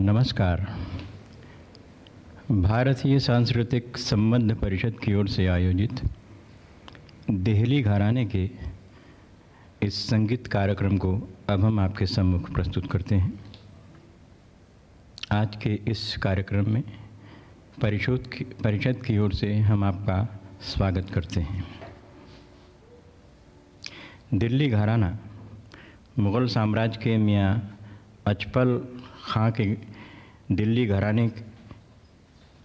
नमस्कार। भारतीय सांस्कृतिक संबंध परिषद की ओर से आयोजित दिल्ली घराने के इस संगीत कार्यक्रम को अब हम आपके सम्मुख प्रस्तुत करते हैं। आज के इस कार्यक्रम में परिषद की परिषद की ओर से हम आपका स्वागत करते हैं। दिल्ली घराना मुग़ल साम्राज्य के मियाँ अचपल खां के दिल्ली घराने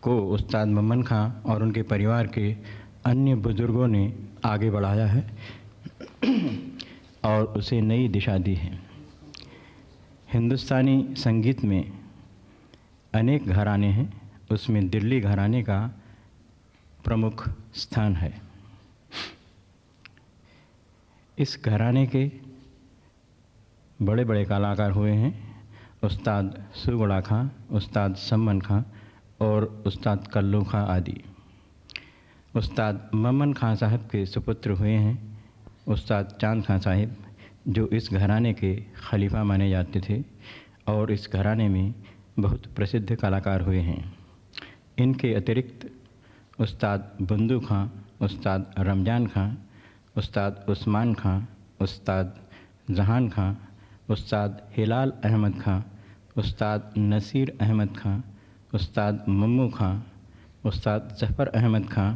को उस्ताद ममन खां और उनके परिवार के अन्य बुज़ुर्गों ने आगे बढ़ाया है और उसे नई दिशा दी है। हिंदुस्तानी संगीत में अनेक घराने हैं। उसमें दिल्ली घराने का प्रमुख स्थान है। इस घराने के बड़े बड़े कलाकार हुए हैं। उस्ताद सुगड़ा खां, उस्ताद सम्मन खां और उस्ताद कल्लू खां आदि। उस्ताद ममन खां साहब के सुपुत्र हुए हैं, उस्ताद चाँद खां साहिब, जो इस घराने के खलीफा माने जाते थे और इस घराने में बहुत प्रसिद्ध कलाकार हुए हैं। इनके अतिरिक्त उस्ताद बंदू खां, उस्ताद रमज़ान खां, उस्ताद उस्मान खां, उस्ताद जहान खां, उस्ताद हिलाल अहमद खां उस्ताद नसीर अहमद खां, उस्ताद मम्मू खां, उस्ताद ज़फ़र अहमद खां,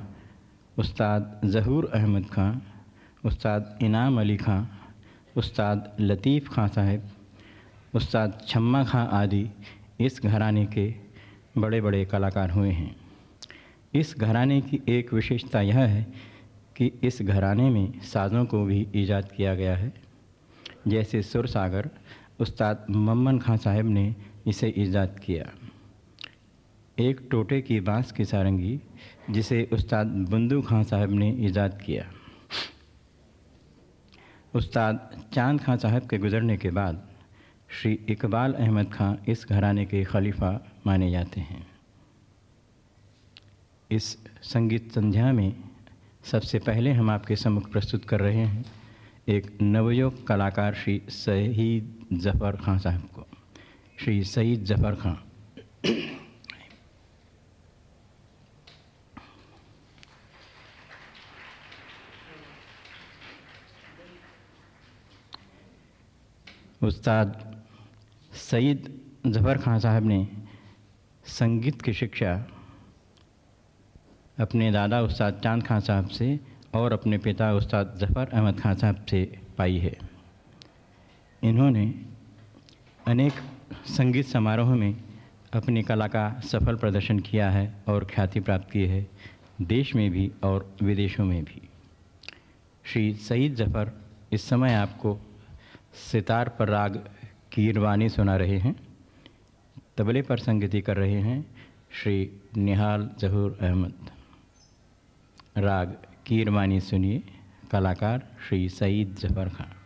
उस्ताद ज़हूर अहमद खां, उस्ताद इनाम अली खां, उस्ताद लतीफ़ खां साहब, उस्ताद छम्मा खां आदि इस घराने के बड़े बड़े कलाकार हुए हैं। इस घराने की एक विशेषता यह है कि इस घराने में साज़ों को भी ईजाद किया गया है। जैसे सुर सागर उस्ताद मम्मन खां साहब ने इसे ईजाद किया। एक टोटे की बाँस की सारंगी, जिसे उस्ताद बंदू खां साहब ने ईजाद किया। उस्ताद चाँद खां साहब के गुज़रने के बाद, श्री इकबाल अहमद खां इस घराने के खलीफा माने जाते हैं। इस संगीत संध्या में सबसे पहले हम आपके सम्मुख प्रस्तुत कर रहे हैं एक नवयुग कलाकार श्री शहीद ज़फ़र खां साहब को, श्री सईद ज़फ़र खां उस्ताद सईद ज़फ़र खां साहब ने संगीत की शिक्षा अपने दादा उस्ताद चाँद खां साहब से और अपने पिता उस्ताद ज़फ़र अहमद खां साहब से पाई है। इन्होंने अनेक संगीत समारोह में अपनी कला का सफल प्रदर्शन किया है और ख्याति प्राप्त की है, देश में भी और विदेशों में भी। श्री सईद ज़फ़र, इस समय आपको सितार पर राग कीरवानी सुना रहे हैं, तबले पर संगीति कर रहे हैं, श्री निहाल जहूर अहमद। राग कीरवानी सुनिए, कलाकार श्री सईद जफ़र खान।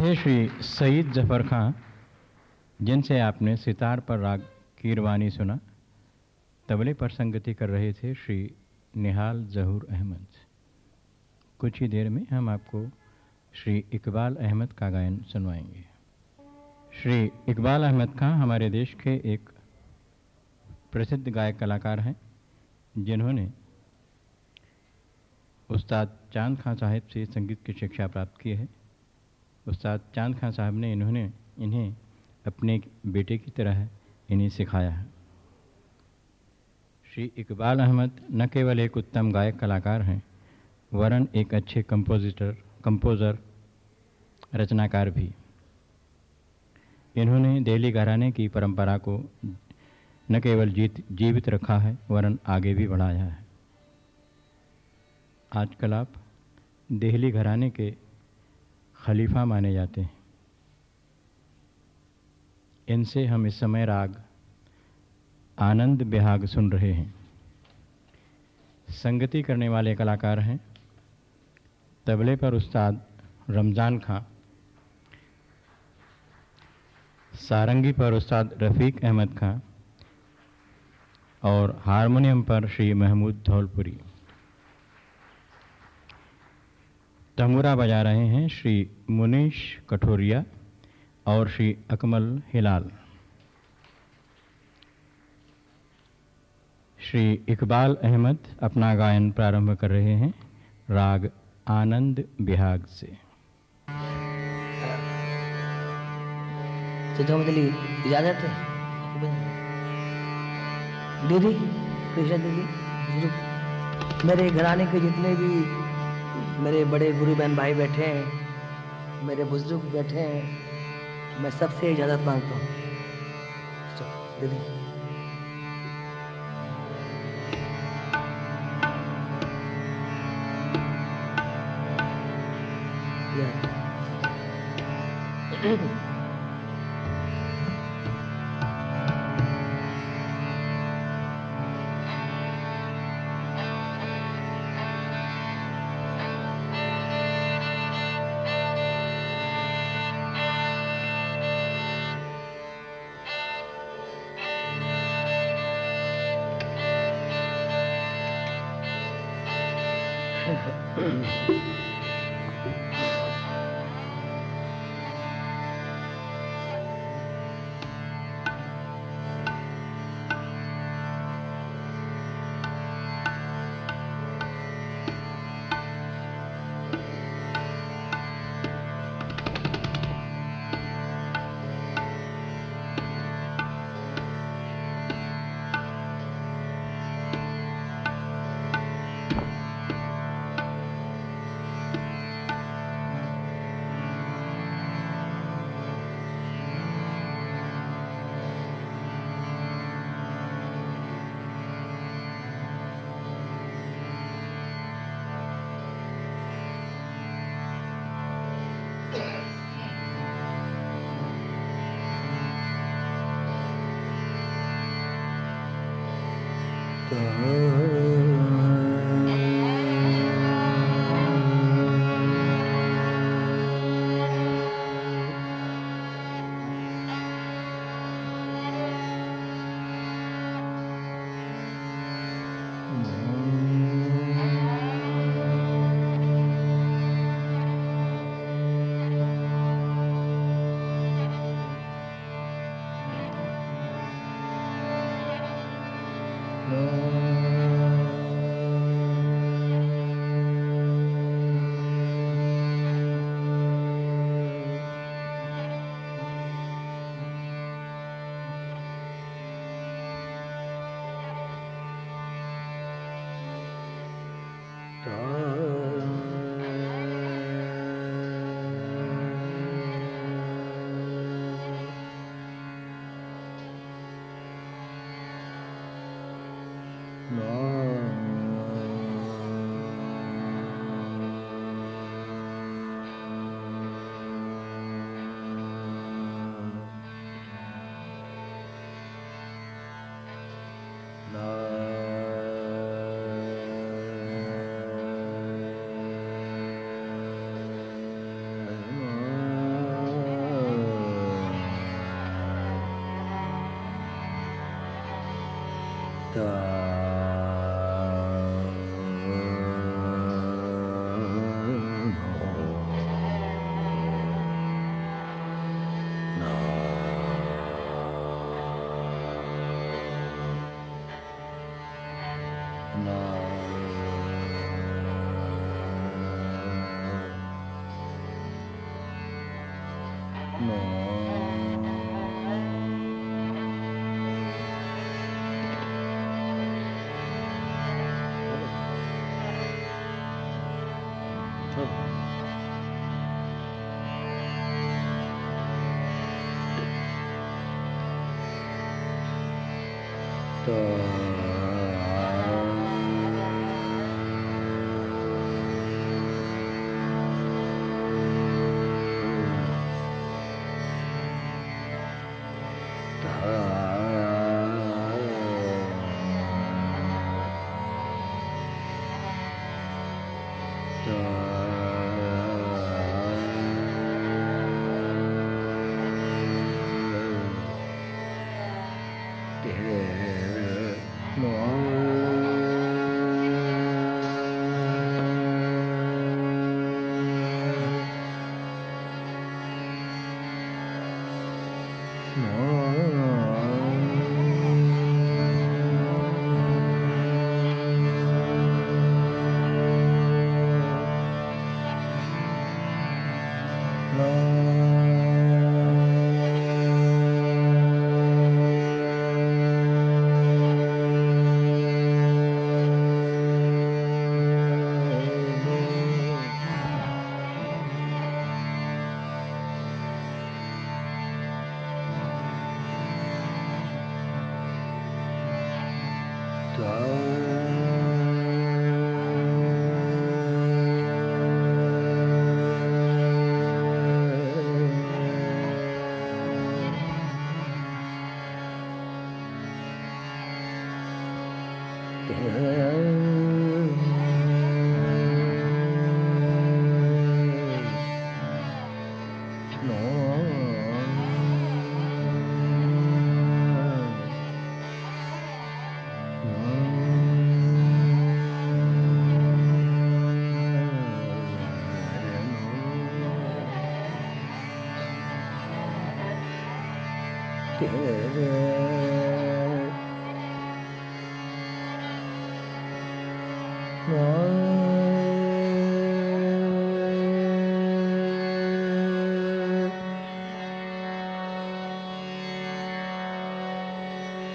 थे श्री सईद जफ़र खां, जिनसे आपने सितार पर राग कीरवानी सुना। तबले पर संगति कर रहे थे श्री निहाल जहूर अहमद। कुछ ही देर में हम आपको श्री इकबाल अहमद का गायन सुनवाएँगे। श्री इकबाल अहमद खां हमारे देश के एक प्रसिद्ध गायक कलाकार हैं, जिन्होंने उस्ताद चाँद खां साहिब से संगीत की शिक्षा प्राप्त की है। उस्ताद चाँद खान साहब ने इन्होंने इन्हें अपने बेटे की तरह इन्हें सिखाया है। श्री इकबाल अहमद न केवल एक उत्तम गायक कलाकार हैं, वरन एक अच्छे कंपोजिटर कंपोज़र रचनाकार भी। इन्होंने दिल्ली घराने की परंपरा को न केवल जीत, जीवित रखा है, वरन आगे भी बढ़ाया है। आजकल आप दिल्ली घराने के खलीफा माने जाते हैं। इनसे हम इस समय राग, आनंद बिहाग सुन रहे हैं। संगति करने वाले कलाकार हैं, तबले पर उस्ताद रमज़ान खां, सारंगी पर उस्ताद रफ़ीक अहमद खां, और हारमोनियम पर श्री महमूद धौलपुरी। तंगुरा बजा रहे हैं श्री मुनीश कठोरिया और श्री अकमल हिलाल। श्री इकबाल अहमद अपना गायन प्रारंभ कर रहे हैं राग आनंद बिहाग से। तो इजाज़त दीदी दीदी मेरे घराने के जितने भी मेरे बड़े गुरु बहन भाई बैठे हैं, मेरे बुज़ुर्ग बैठे हैं, मैं सबसे इजाज़त माँगता हूँ दीदी Yeah. there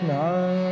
No.